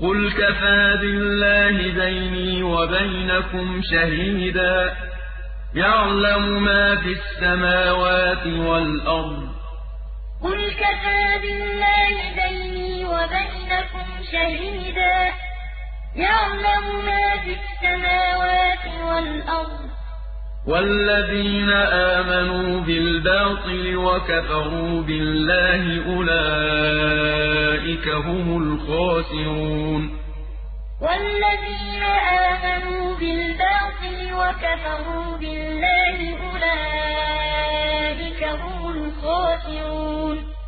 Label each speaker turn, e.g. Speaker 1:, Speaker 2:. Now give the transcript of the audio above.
Speaker 1: قل كفى بالله بيني وبينكم شهيدا يعلم ما في السماوات والأرض
Speaker 2: قل كفى بالله بيني وبينكم شهيدا يعلم ما في السماوات والأرض
Speaker 1: والذين آمنوا بالباطل وكفروا بالله أولئك هم الخاسرون.
Speaker 2: والذين آمنوا بالباطل وكفروا بالله